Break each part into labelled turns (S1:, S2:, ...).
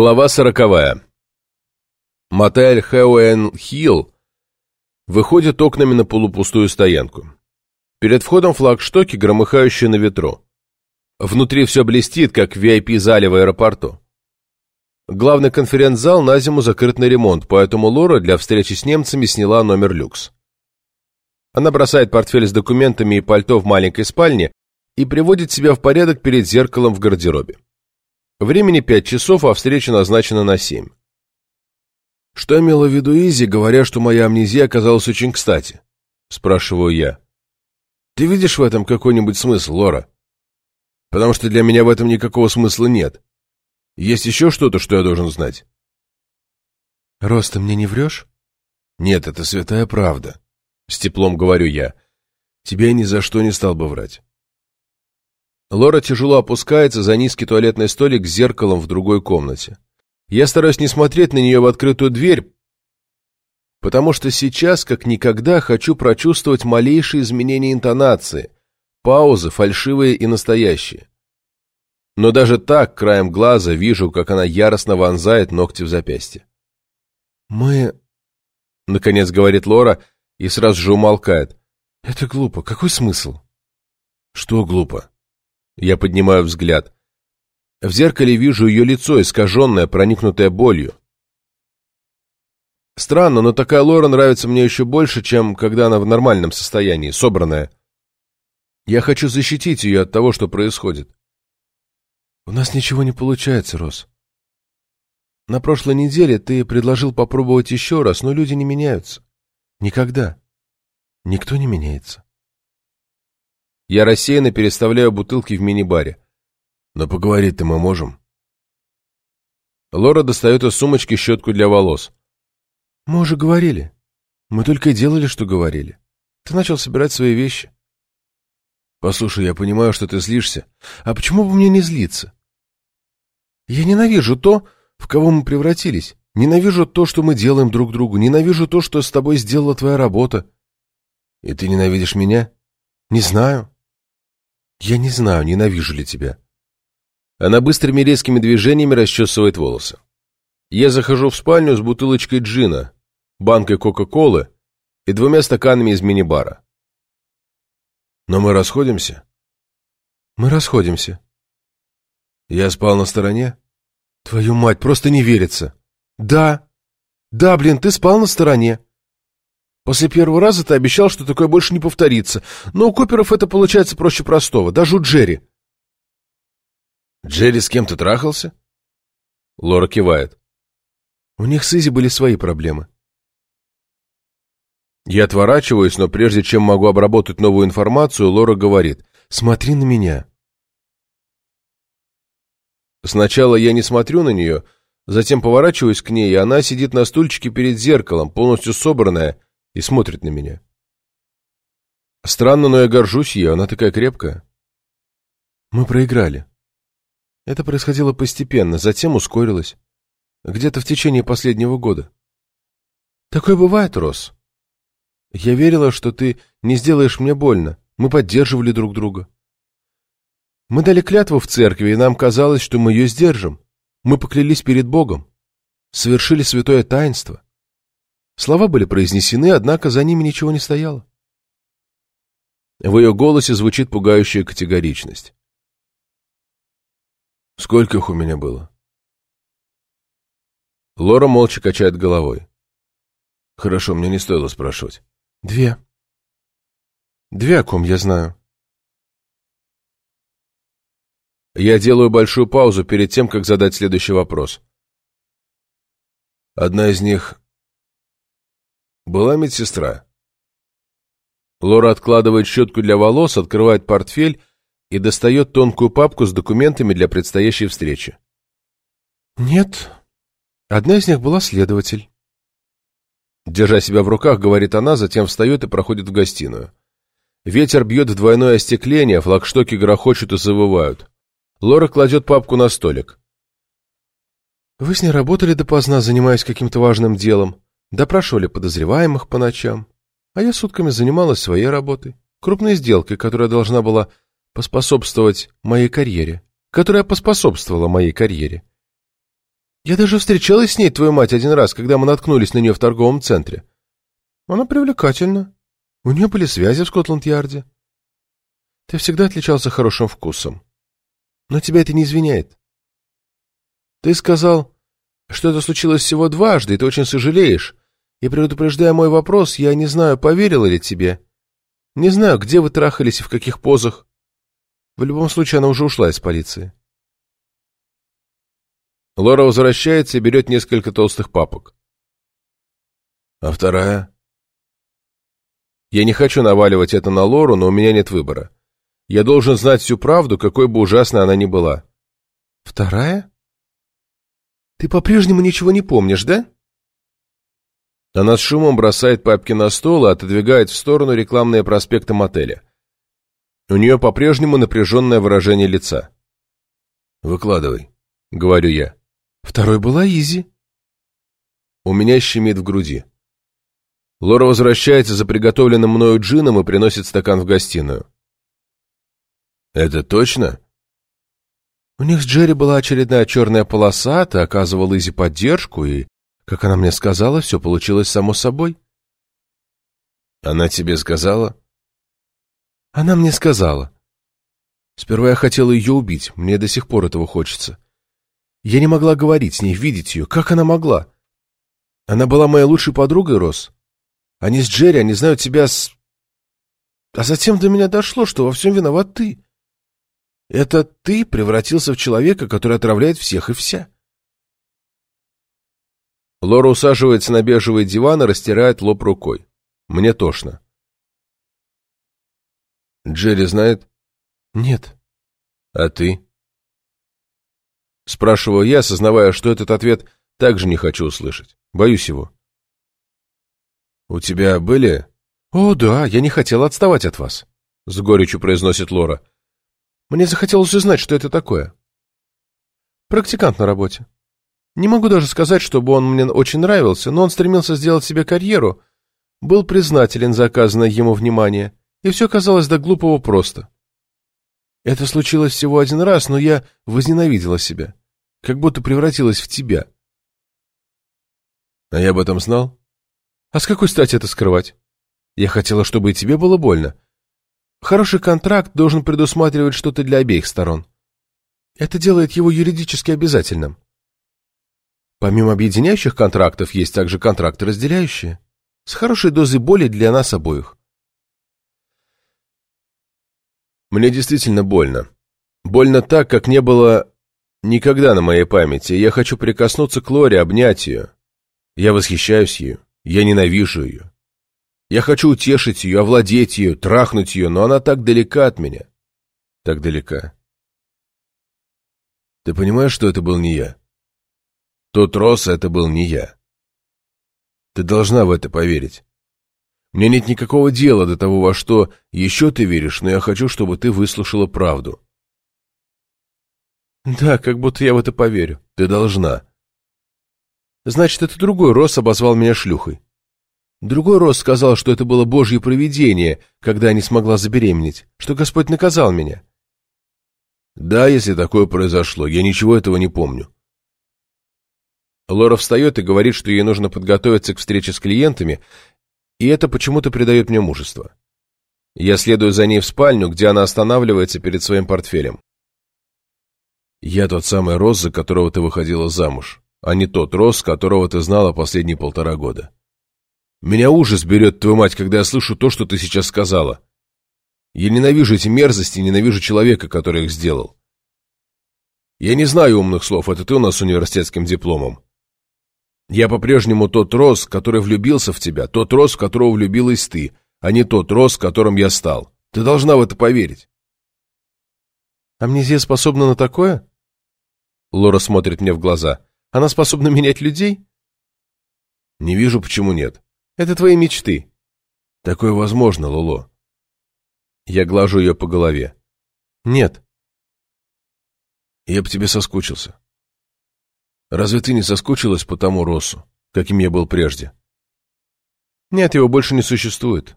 S1: Глава сороковая. Мотель Хэуэн Хилл выходит окнами на полупустую стоянку. Перед входом флагштоки, громыхающие на ветру. Внутри все блестит, как в VIP-зале в аэропорту. Главный конференц-зал на зиму закрыт на ремонт, поэтому Лора для встречи с немцами сняла номер люкс. Она бросает портфель с документами и пальто в маленькой спальне и приводит себя в порядок перед зеркалом в гардеробе. Времени пять часов, а встреча назначена на семь. Что имела в виду Изи, говоря, что моя амнезия оказалась очень кстати? Спрашиваю я. Ты видишь в этом какой-нибудь смысл, Лора? Потому что для меня в этом никакого смысла нет. Есть еще что-то, что я должен знать?
S2: Рос, ты мне не врешь?
S1: Нет, это святая правда. С теплом говорю я. Тебе я ни за что не стал бы врать. Лора тяжело опускается за низкий туалетный столик с зеркалом в другой комнате. Я стараюсь не смотреть на нее в открытую дверь, потому что сейчас, как никогда, хочу прочувствовать малейшие изменения интонации, паузы, фальшивые и настоящие. Но даже так, краем глаза, вижу, как она яростно вонзает ногти в запястье.
S2: «Мы...»
S1: — наконец говорит Лора и сразу же умолкает.
S2: «Это глупо. Какой смысл?»
S1: «Что глупо?» Я поднимаю взгляд. В зеркале вижу ее лицо, искаженное, проникнутое болью. Странно, но такая Лора нравится мне еще больше, чем когда она в нормальном состоянии, собранная. Я хочу защитить ее от того, что происходит.
S2: У нас ничего не получается, Рос. На прошлой неделе ты предложил попробовать еще раз, но люди не меняются. Никогда. Никто не меняется.
S1: Я рассеянно переставляю бутылки в мини-баре. Но поговорить-то мы можем. Лора достает из сумочки щетку для волос.
S2: Мы уже говорили. Мы только и делали, что говорили. Ты начал собирать свои вещи.
S1: Послушай, я понимаю, что ты злишься.
S2: А почему бы мне не злиться? Я ненавижу то, в кого мы превратились. Ненавижу то, что мы делаем друг другу. Ненавижу то, что с тобой сделала твоя работа.
S1: И ты ненавидишь меня?
S2: Не знаю. Я не знаю, ненавижу ли тебя.
S1: Она быстрыми резкими движениями расчесывает волосы. Я захожу в спальню с бутылочкой джина, банкой Кока-Колы и двумя стаканами из мини-бара. Но мы расходимся?
S2: Мы расходимся.
S1: Я спал на стороне?
S2: Твою мать, просто не верится. Да. Да, блин, ты спал на стороне. После первого раза ты обещал, что такое больше не повторится, но у Коперов это получается проще простого, даже у Джерри.
S1: Джерри с кем-то трахался? Лора кивает.
S2: У них с Изи были свои проблемы.
S1: Я отворачиваюсь, но прежде чем могу обработать новую информацию, Лора говорит.
S2: Смотри на меня.
S1: Сначала я не смотрю на нее, затем поворачиваюсь к ней, и она сидит на стульчике перед зеркалом, полностью собранная, и смотрит на меня. Странно, но я горжусь ей, она такая крепкая.
S2: Мы проиграли. Это происходило постепенно, затем ускорилось. Где-то в течение последнего года. Такое бывает, Рос. Я верила, что ты не сделаешь мне больно. Мы поддерживали друг друга. Мы дали клятву в церкви, и нам казалось, что мы ее сдержим. Мы поклялись перед Богом. Совершили святое таинство. Слова были произнесены, однако за ними ничего не стояло.
S1: В ее голосе звучит пугающая категоричность. «Сколько их у меня было?» Лора молча качает головой. «Хорошо, мне не стоило спрашивать».
S2: «Две. Две, о ком я знаю».
S1: Я делаю большую паузу перед тем, как задать следующий вопрос. Одна из них была медсестра. Лора откладывает щетку для волос, открывает портфель и достает тонкую папку с документами для предстоящей встречи.
S2: «Нет. Одна из них была следователь».
S1: Держа себя в руках, говорит она, затем встает и проходит в гостиную. Ветер бьет в двойное остекление, флагштоки грохочут и завывают. Лора кладет папку на столик.
S2: «Вы с ней работали допоздна, занимаясь каким-то важным делом допрашивали подозреваемых по ночам, а я сутками занималась своей работой, крупной сделкой, которая должна была поспособствовать моей карьере, которая поспособствовала моей карьере. Я даже встречалась с ней, твою мать, один раз, когда мы наткнулись на нее в торговом центре. Она привлекательна. У нее были связи в Скотланд-Ярде. Ты всегда отличался хорошим вкусом. Но тебя это не извиняет. Ты сказал, что это случилось всего дважды, и ты очень сожалеешь. И предупреждая мой вопрос, я не знаю, поверила ли тебе. Не знаю, где вы трахались и в каких позах. В любом случае, она уже ушла из полиции.
S1: Лора возвращается и берет несколько толстых папок.
S2: А вторая?
S1: Я не хочу наваливать это на Лору, но у меня нет выбора. Я должен знать всю правду, какой бы ужасной она ни была.
S2: Вторая? Ты по-прежнему ничего не помнишь, да?
S1: Она с шумом бросает папки на стол и отодвигает в сторону рекламные проспекты мотеля. У нее по-прежнему напряженное выражение лица.
S2: «Выкладывай», —
S1: говорю я.
S2: «Второй была Изи».
S1: У меня щемит в груди. Лора возвращается за приготовленным мною джином и приносит стакан в гостиную.
S2: «Это точно?» У них с Джерри была очередная черная полоса, ты оказывал Изи поддержку, и, как она мне сказала, все получилось само собой.
S1: Она тебе сказала?
S2: Она мне сказала. Сперва я хотела ее убить, мне до сих пор этого хочется. Я не могла говорить с ней, видеть ее. Как она могла? Она была моей лучшей подругой, Рос. Они с Джерри, они знают тебя с... А затем до меня дошло, что во всем виноват ты. Это ты превратился в человека, который отравляет всех и вся.
S1: Лора усаживается на бежевый диван и растирает лоб рукой. Мне тошно.
S2: Джерри знает?
S1: Нет. А ты? Спрашиваю я, осознавая, что этот ответ также не хочу услышать. Боюсь его.
S2: У тебя были?
S1: О, да, я не хотел отставать от вас. С горечью произносит Лора. Мне захотелось узнать, что это такое. Практикант на работе. Не могу даже сказать, чтобы он мне очень нравился, но он стремился сделать себе карьеру, был признателен за оказанное ему внимание, и все казалось до глупого просто. Это случилось всего один раз, но я возненавидела себя, как будто превратилась в тебя.
S2: А я об этом знал?
S1: А с какой стати это скрывать? Я хотела, чтобы и тебе было больно, Хороший контракт должен предусматривать что-то для обеих сторон. Это делает его юридически обязательным. Помимо объединяющих контрактов, есть также контракты разделяющие, с хорошей дозой боли для нас обоих. Мне действительно больно. Больно так, как не было никогда на моей памяти. Я хочу прикоснуться к Лоре, обнять ее. Я восхищаюсь ею. Я ненавижу ее. Я хочу утешить ее, овладеть ее, трахнуть ее, но она так далека от меня. Так далека.
S2: Ты понимаешь, что это был не я?
S1: Тот Рос — это был не я.
S2: Ты должна в это поверить. Мне нет никакого дела до того, во что еще ты веришь, но я хочу, чтобы ты выслушала правду.
S1: Да, как будто я в это поверю.
S2: Ты должна.
S1: Значит, это другой Рос обозвал меня шлюхой. Другой Рос сказал, что это было Божье провидение, когда я не смогла забеременеть, что Господь наказал меня.
S2: Да, если такое произошло, я ничего этого не помню.
S1: Лора встает и говорит, что ей нужно подготовиться к встрече с клиентами, и это почему-то придает мне мужество. Я следую за ней в спальню, где она останавливается перед своим портфелем.
S2: Я тот самый Рос, за которого ты выходила замуж, а не тот Рос, которого ты знала последние полтора года. Меня ужас берет, твою мать, когда я слышу то, что ты сейчас сказала. Я ненавижу эти мерзости, ненавижу человека, который их сделал. Я не знаю умных слов, это ты у нас с университетским дипломом. Я по-прежнему тот Рос, который влюбился в тебя, тот Рос, в которого влюбилась ты, а не тот Рос, которым я стал. Ты должна в это поверить.
S1: Амнезия способна на такое? Лора смотрит мне в глаза. Она способна менять людей?
S2: Не вижу, почему нет.
S1: Это твои мечты.
S2: Такое возможно, Луло.
S1: Я глажу ее по голове. Нет.
S2: Я по тебе соскучился. Разве ты не соскучилась по тому Росу, каким я был прежде?
S1: Нет, его больше не существует.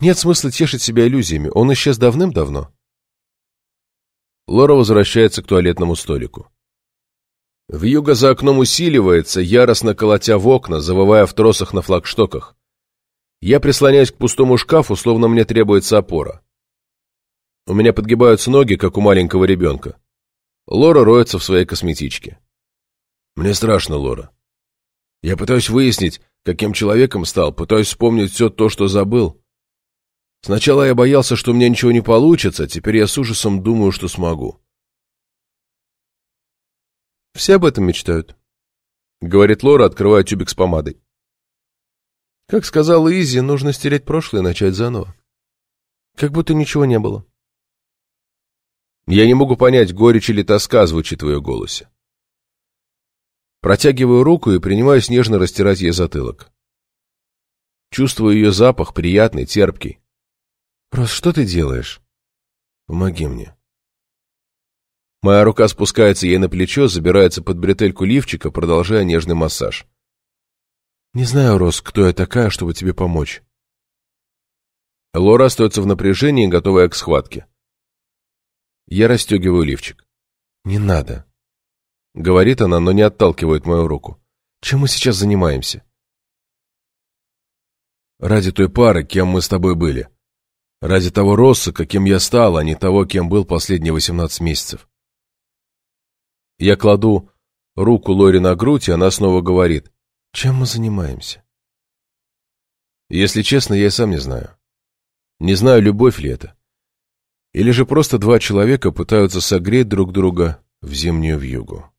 S1: Нет смысла тешить себя иллюзиями, он исчез давным-давно. Лора возвращается к туалетному столику. Вьюга за окном усиливается, яростно колотя в окна, завывая в тросах на флагштоках. Я прислоняюсь к пустому шкафу, словно мне требуется опора. У меня подгибаются ноги, как у маленького ребенка. Лора роется в своей косметичке. Мне страшно, Лора. Я пытаюсь выяснить, каким человеком стал, пытаюсь вспомнить все то, что забыл. Сначала я боялся, что у меня ничего не получится, теперь я с ужасом думаю, что смогу.
S2: Все об этом мечтают, — говорит Лора, открывая тюбик с помадой. Как сказала Изи, нужно стереть прошлое и начать заново. Как будто ничего не было.
S1: Я не могу понять, горечь или тоска звучит в ее голосе. Протягиваю руку и принимаюсь нежно растирать ей затылок. Чувствую ее запах, приятный, терпкий.
S2: «Рос, что ты делаешь? Помоги мне».
S1: Моя рука спускается ей на плечо, забирается под бретельку лифчика, продолжая нежный массаж.
S2: «Не знаю, Рос, кто я такая, чтобы тебе помочь».
S1: Лора остается в напряжении, готовая к схватке. Я расстегиваю лифчик.
S2: «Не надо», —
S1: говорит она, но не отталкивает мою руку.
S2: «Чем мы сейчас занимаемся?»
S1: «Ради той пары, кем мы с тобой были. Ради того Росса, каким я стал, а не того, кем был последние восемнадцать месяцев». Я кладу руку Лори на грудь, и она снова говорит.
S2: «Чем мы занимаемся?»
S1: Если честно, я и сам не знаю. Не знаю, любовь ли это. Или же просто два человека пытаются согреть друг друга в зимнюю вьюгу.